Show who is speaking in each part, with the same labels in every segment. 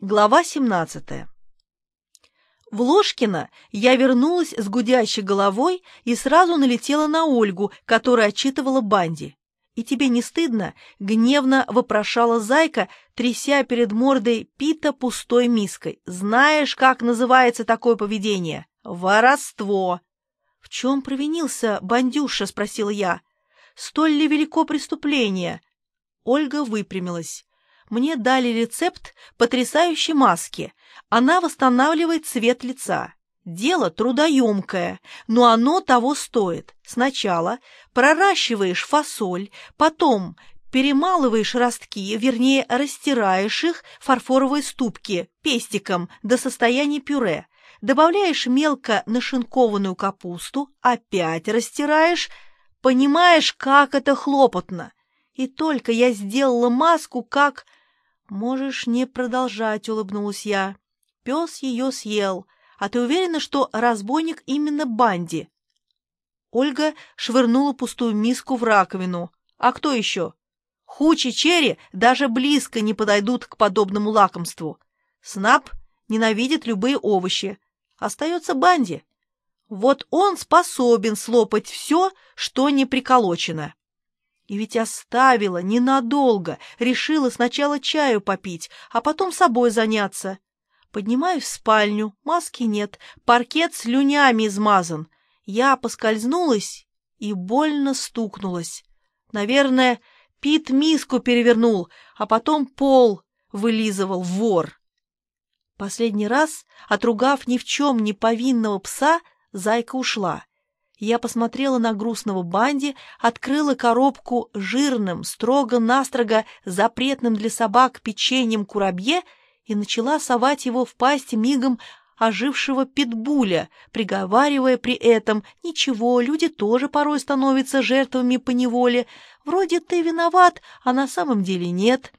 Speaker 1: Глава 17 В Ложкино я вернулась с гудящей головой и сразу налетела на Ольгу, которая отчитывала Банди. «И тебе не стыдно?» — гневно вопрошала Зайка, тряся перед мордой Пита пустой миской. «Знаешь, как называется такое поведение? Воровство!» «В чем провинился Бандюша?» — спросила я. «Столь ли велико преступление?» Ольга выпрямилась. Мне дали рецепт потрясающей маски. Она восстанавливает цвет лица. Дело трудоемкое, но оно того стоит. Сначала проращиваешь фасоль, потом перемалываешь ростки, вернее, растираешь их в фарфоровой ступке пестиком до состояния пюре, добавляешь мелко нашинкованную капусту, опять растираешь, понимаешь, как это хлопотно. И только я сделала маску, как «Можешь не продолжать», — улыбнулась я. «Пес ее съел. А ты уверена, что разбойник именно Банди?» Ольга швырнула пустую миску в раковину. «А кто еще?» «Хучи черри даже близко не подойдут к подобному лакомству. Снап ненавидит любые овощи. Остается Банди. Вот он способен слопать все, что не приколочено». И ведь оставила ненадолго, решила сначала чаю попить, а потом собой заняться. Поднимаюсь в спальню, маски нет, паркет слюнями измазан. Я поскользнулась и больно стукнулась. Наверное, Пит миску перевернул, а потом пол вылизывал вор. Последний раз, отругав ни в чем не повинного пса, зайка ушла. Я посмотрела на грустного Банди, открыла коробку жирным, строго-настрого запретным для собак печеньем курабье и начала совать его в пасть мигом ожившего питбуля, приговаривая при этом «Ничего, люди тоже порой становятся жертвами по неволе. Вроде ты виноват, а на самом деле нет».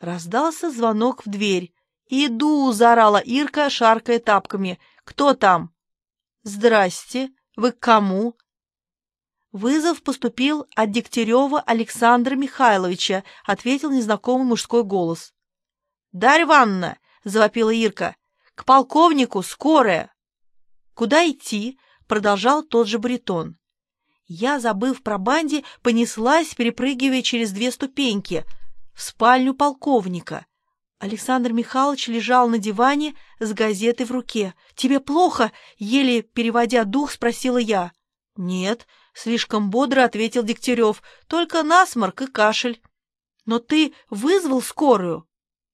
Speaker 1: Раздался звонок в дверь. «Иду!» — заорала Ирка, шаркая тапками. «Кто там?» «Здрасте!» Вы к кому?» «Вызов поступил от Дегтярева Александра Михайловича», — ответил незнакомый мужской голос. «Дарья Ивановна!» — завопила Ирка. «К полковнику, скорая!» «Куда идти?» — продолжал тот же баритон. Я, забыв про банди, понеслась, перепрыгивая через две ступеньки, в спальню полковника. Александр Михайлович лежал на диване с газетой в руке. «Тебе плохо?» — еле переводя дух, спросила я. «Нет», — слишком бодро ответил Дегтярев, — «только насморк и кашель». «Но ты вызвал скорую?»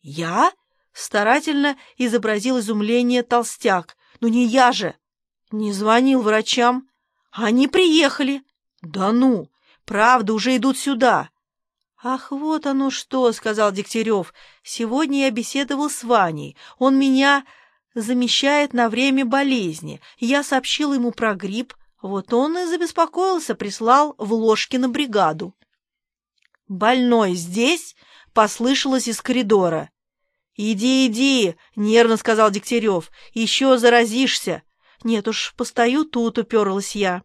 Speaker 1: «Я?» — старательно изобразил изумление толстяк. «Ну не я же!» «Не звонил врачам». «Они приехали». «Да ну! Правда, уже идут сюда». «Ах, вот оно что!» — сказал Дегтярев. «Сегодня я беседовал с Ваней. Он меня замещает на время болезни. Я сообщил ему про грипп. Вот он и забеспокоился, прислал в Ложкино бригаду». «Больной здесь?» — послышалось из коридора. «Иди, иди!» — нервно сказал Дегтярев. «Еще заразишься!» «Нет уж, постою тут», — уперлась я.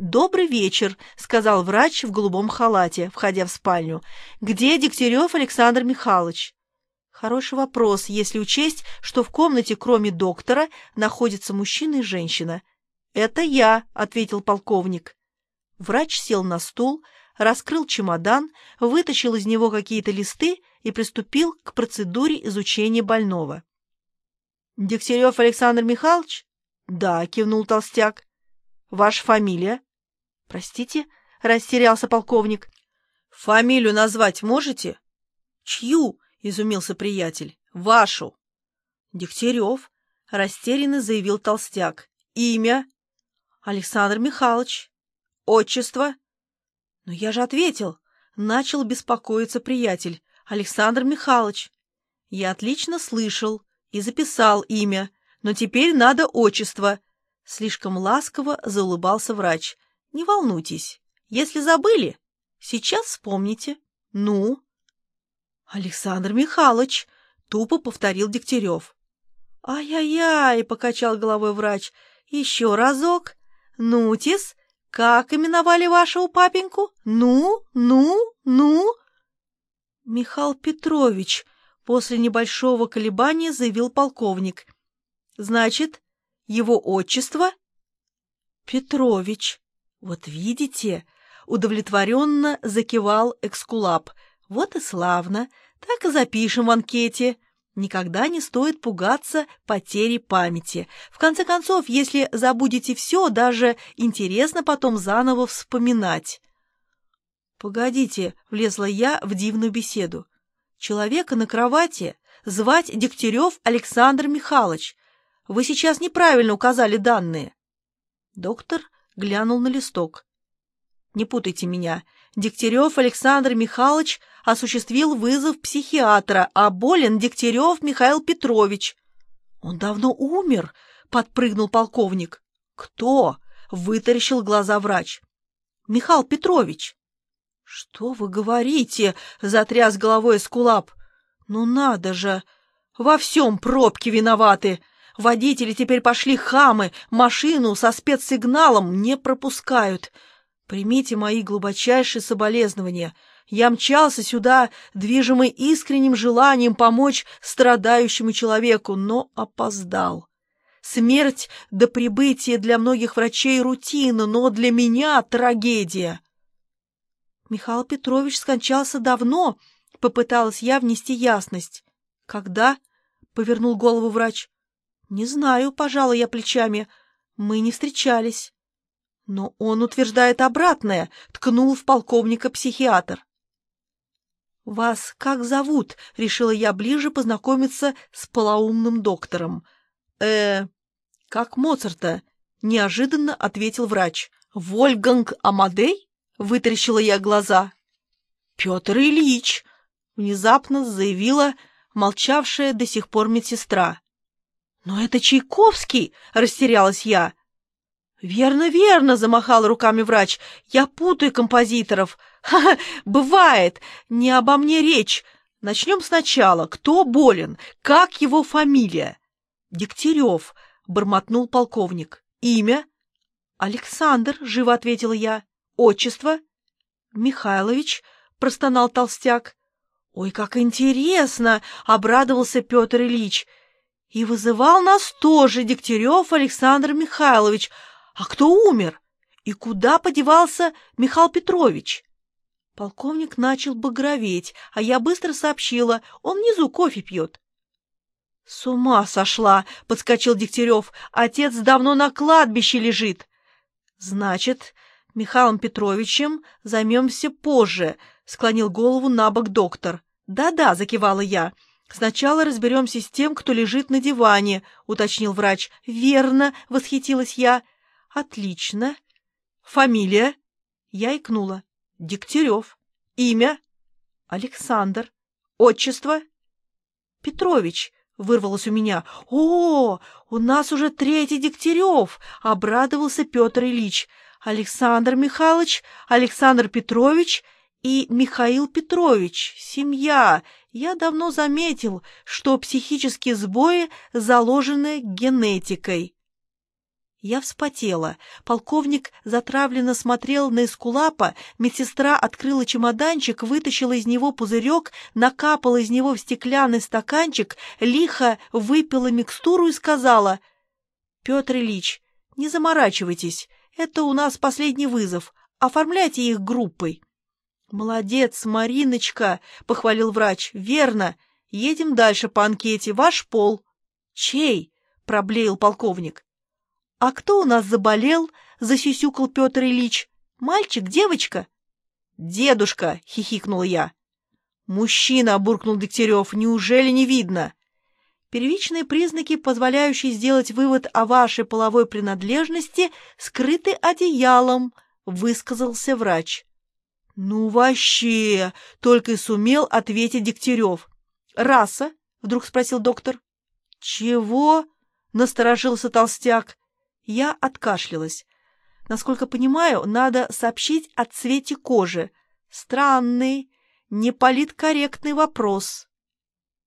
Speaker 1: «Добрый вечер», — сказал врач в голубом халате, входя в спальню. «Где Дегтярев Александр Михайлович?» Хороший вопрос, если учесть, что в комнате, кроме доктора, находятся мужчина и женщина. «Это я», — ответил полковник. Врач сел на стул, раскрыл чемодан, вытащил из него какие-то листы и приступил к процедуре изучения больного. «Дегтярев Александр Михайлович?» «Да», — кивнул толстяк. «Ваша фамилия?» «Простите?» — растерялся полковник. «Фамилию назвать можете?» «Чью?» — изумился приятель. «Вашу». «Дегтярев», — растерянно заявил толстяк. «Имя?» «Александр Михайлович». «Отчество?» «Но я же ответил». Начал беспокоиться приятель. «Александр Михайлович». «Я отлично слышал и записал имя, но теперь надо отчество». Слишком ласково заулыбался врач. Не волнуйтесь, если забыли, сейчас вспомните. Ну? Александр Михайлович, тупо повторил Дегтярев. Ай-яй-яй, покачал головой врач. Еще разок. Нутис, как именовали вашего папеньку? Ну, ну, ну? Михаил Петрович, После небольшого колебания заявил полковник. Значит, его отчество? Петрович. Вот видите, удовлетворенно закивал Экскулап. Вот и славно. Так и запишем в анкете. Никогда не стоит пугаться потери памяти. В конце концов, если забудете все, даже интересно потом заново вспоминать. «Погодите», — влезла я в дивную беседу. «Человека на кровати звать Дегтярев Александр Михайлович. Вы сейчас неправильно указали данные». Доктор глянул на листок. «Не путайте меня. Дегтярев Александр Михайлович осуществил вызов психиатра, а болен Дегтярев Михаил Петрович». «Он давно умер», — подпрыгнул полковник. «Кто?» — вытаращил глаза врач. «Михаил Петрович». «Что вы говорите?» — затряс головой Эскулап. «Ну надо же! Во всем пробки виноваты! Водители теперь пошли хамы, машину со спецсигналом не пропускают. Примите мои глубочайшие соболезнования. Я мчался сюда, движимый искренним желанием помочь страдающему человеку, но опоздал. Смерть до прибытия для многих врачей рутина, но для меня трагедия». Михаил Петрович скончался давно, попыталась я внести ясность. Когда? Повернул голову врач. Не знаю, пожалуй, я плечами. Мы не встречались. Но он утверждает обратное, ткнул в полковника психиатр. «Вас как зовут?» — решила я ближе познакомиться с полоумным доктором. э как Моцарта», — неожиданно ответил врач. «Вольфганг Амадей?» Вытаращила я глаза. «Петр Ильич!» — внезапно заявила молчавшая до сих пор медсестра. «Но это Чайковский!» — растерялась я. «Верно, верно!» — замахал руками врач. «Я путаю композиторов. Ха-ха, бывает! Не обо мне речь. Начнем сначала. Кто болен? Как его фамилия?» «Дегтярев», — бормотнул полковник. «Имя?» «Александр», — живо ответила я. Отчество? Михайлович, простонал толстяк. Ой, как интересно, обрадовался Петр Ильич. И вызывал нас тоже Дегтярев Александр Михайлович. А кто умер? И куда подевался Михаил Петрович? Полковник начал багроветь, а я быстро сообщила, он внизу кофе пьет. — С ума сошла! — подскочил Дегтярев. — Отец давно на кладбище лежит. — Значит, Михаилом Петровичем займемся позже», — склонил голову на бок доктор. «Да-да», — закивала я. «Сначала разберемся с тем, кто лежит на диване», — уточнил врач. «Верно», — восхитилась я. «Отлично. Фамилия?» Я икнула. «Дегтярев. Имя?» «Александр. Отчество?» «Петрович», — вырвалось у меня. «О, у нас уже третий Дегтярев!» — обрадовался Петр Ильич. Александр Михайлович, Александр Петрович и Михаил Петрович. Семья. Я давно заметил, что психические сбои заложены генетикой. Я вспотела. Полковник затравленно смотрел на эскулапа, медсестра открыла чемоданчик, вытащила из него пузырек, накапала из него в стеклянный стаканчик, лихо выпила микстуру и сказала, «Петр Ильич, не заморачивайтесь, это у нас последний вызов. Оформляйте их группой. Молодец, Мариночка, похвалил врач. Верно. Едем дальше по анкете. Ваш пол. Чей? проблеял полковник. А кто у нас заболел? засюсюкал Петр Ильич. Мальчик, девочка? Дедушка, хихикнул я. Мужчина, буркнул Дегтярев. Неужели не видно? Первичные признаки, позволяющие сделать вывод о вашей половой принадлежности, скрыты одеялом, высказался врач. Ну вообще, только и сумел ответить Дегтярев. Раса? Вдруг спросил доктор. Чего? Насторожился толстяк. Я откашлялась. Насколько понимаю, надо сообщить о цвете кожи. Странный, неполиткорректный вопрос.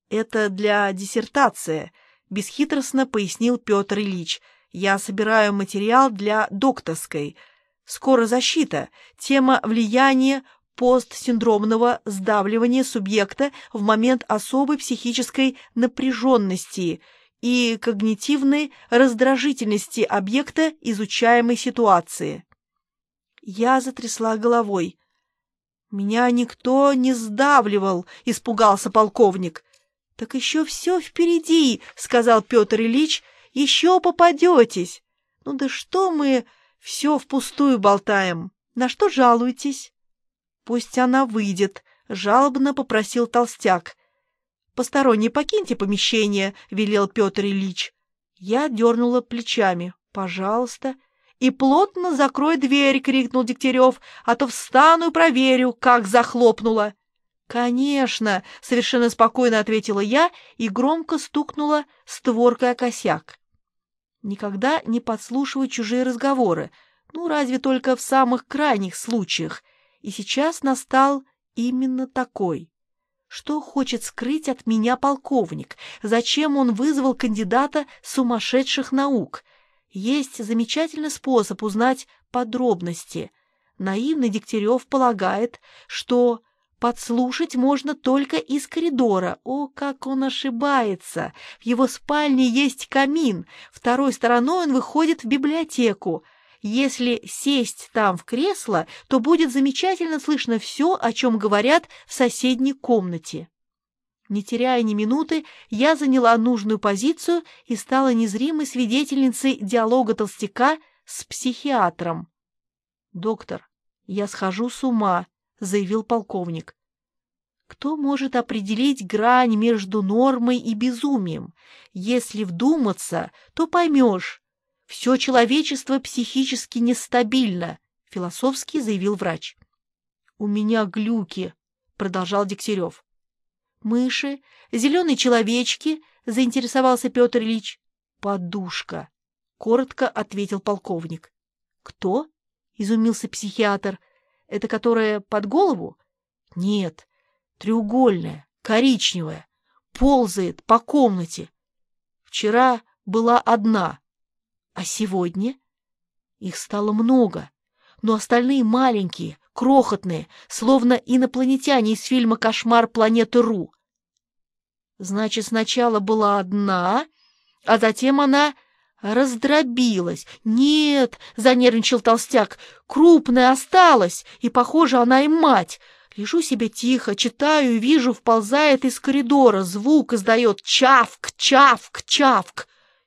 Speaker 1: «Это для диссертации», — бесхитростно пояснил Петр Ильич. «Я собираю материал для докторской. Скоро защита. Тема влияния постсиндромного сдавливания субъекта в момент особой психической напряженности и когнитивной раздражительности объекта изучаемой ситуации. Я затрясла головой. «Меня никто не сдавливал», — испугался полковник. «Так еще все впереди», — сказал Петр Ильич, — «еще попадетесь». «Ну да что мы все впустую болтаем? На что жалуетесь?» «Пусть она выйдет», — жалобно попросил толстяк. «Посторонний покиньте помещение», — велел Петр Ильич. Я дернула плечами. «Пожалуйста». «И плотно закрой дверь!» — крикнул Дегтярев, «а то встану и проверю, как захлопнула». «Конечно!» — совершенно спокойно ответила я и громко стукнула створкой о косяк. Никогда не подслушивай чужие разговоры, ну, разве только в самых крайних случаях — и сейчас настал именно такой. Что хочет скрыть от меня полковник? Зачем он вызвал кандидата сумасшедших наук? Есть замечательный способ узнать подробности. Наивный Дегтярев полагает, что подслушать можно только из коридора. О, как он ошибается! В его спальне есть камин, второй стороной он выходит в библиотеку. Если сесть там в кресло, то будет замечательно слышно все, о чем говорят в соседней комнате. Не теряя ни минуты, я заняла нужную позицию и стала незримой свидетельницей диалога толстяка с психиатром. «Доктор, я схожу с ума», — заявил полковник. Кто может определить грань между нормой и безумием? Если вдуматься, то поймешь, все человечество психически нестабильно, философски заявил врач. У меня глюки, продолжал Дегтярев. Мыши, зеленые человечки, заинтересовался Петр Ильич. Подушка, коротко ответил полковник. Кто? изумился психиатр. Это которая под голову? Нет, треугольная, коричневая, ползает по комнате. Вчера была одна, а сегодня? Их стало много, но остальные маленькие, крохотные, словно инопланетяне из фильма «Кошмар планеты Ру». Значит, сначала была одна, а затем она раздробилась. «Нет!» — занервничал толстяк. «Крупная осталась, и, похоже, она и мать. Лежу себе тихо, читаю и вижу, вползает из коридора. Звук издает чавк, чавк, чавк.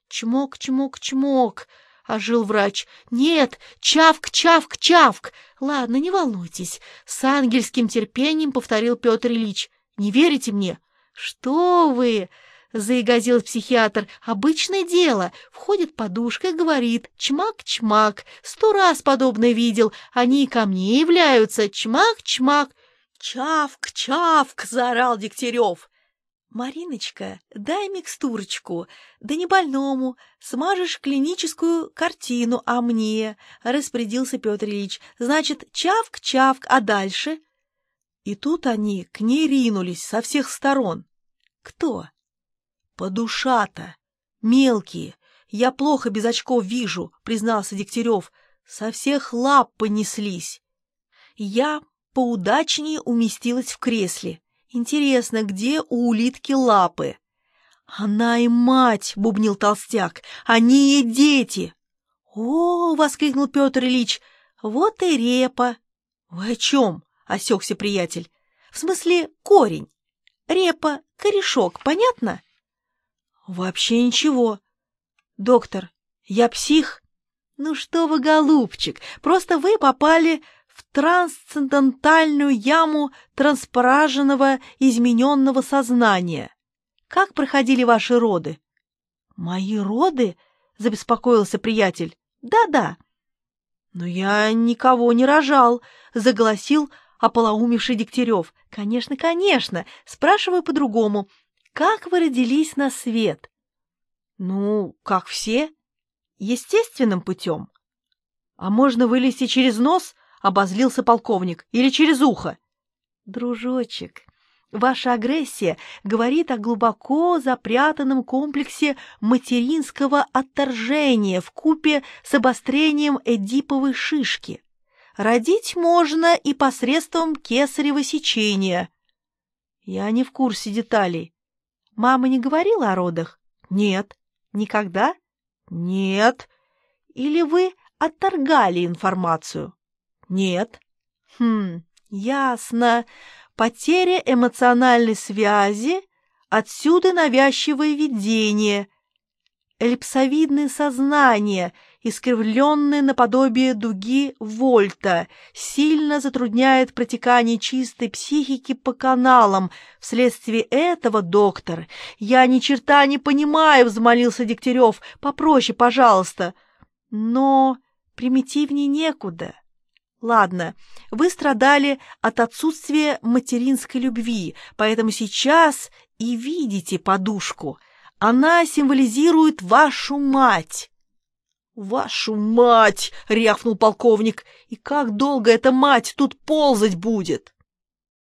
Speaker 1: «Чмок, чмок, чмок!» — ожил врач. «Нет, чавк, чавк, чавк!» «Ладно, не волнуйтесь!» — с ангельским терпением повторил Петр Ильич. «Не верите мне?» «Что вы!» — заигазил психиатр. «Обычное дело. Входит подушка и говорит «чмак-чмак». Сто раз подобное видел. Они и ко мне являются. Чмак-чмак». «Чавк-чавк!» — заорал Дегтярев. «Мариночка, дай микстурочку, да не больному, смажешь клиническую картину о мне», — распорядился Петр Ильич. «Значит, чавк-чавк, а дальше?» И тут они к ней ринулись со всех сторон. «Кто?» «Подушата. Мелкие. Я плохо без очков вижу», — признался Дегтярев. «Со всех лап понеслись». Я поудачнее уместилась в кресле. Интересно, где у улитки лапы? Она и мать, бубнил толстяк, они и дети. О, воскликнул Петр Ильич, вот и репа. Вы о чем? осекся приятель. В смысле, корень. Репа, корешок, понятно? Вообще ничего. Доктор, я псих? Ну что вы, голубчик, просто вы попали в трансцендентальную яму транспораженного измененного сознания. Как проходили ваши роды? Мои роды? Забеспокоился приятель. Да-да. Но я никого не рожал, загласил ополоумевший Дегтярев. Конечно, конечно. Спрашиваю по-другому. Как вы родились на свет? Ну, как все. Естественным путем. А можно вылезти через нос —— обозлился полковник. «Или через ухо?» «Дружочек, ваша агрессия говорит о глубоко запрятанном комплексе материнского отторжения в купе с обострением эдиповой шишки. Родить можно и посредством кесарево сечения. Я не в курсе деталей. Мама не говорила о родах? Нет. Никогда? Нет. Или вы отторгали информацию? Нет. Хм, ясно. Потеря эмоциональной связи, отсюда навязчивое видение, эллипсовидное сознание, искривленное наподобие дуги вольта, сильно затрудняет протекание чистой психики по каналам. Вследствие этого, доктор, я ни черта не понимаю, взмолился Дегтярев, попроще, пожалуйста. Но примитивнее некуда. Ладно, вы страдали от отсутствия материнской любви, поэтому сейчас и видите подушку. Она символизирует вашу мать. «Вашу мать!» — рявкнул полковник. «И как долго эта мать тут ползать будет?»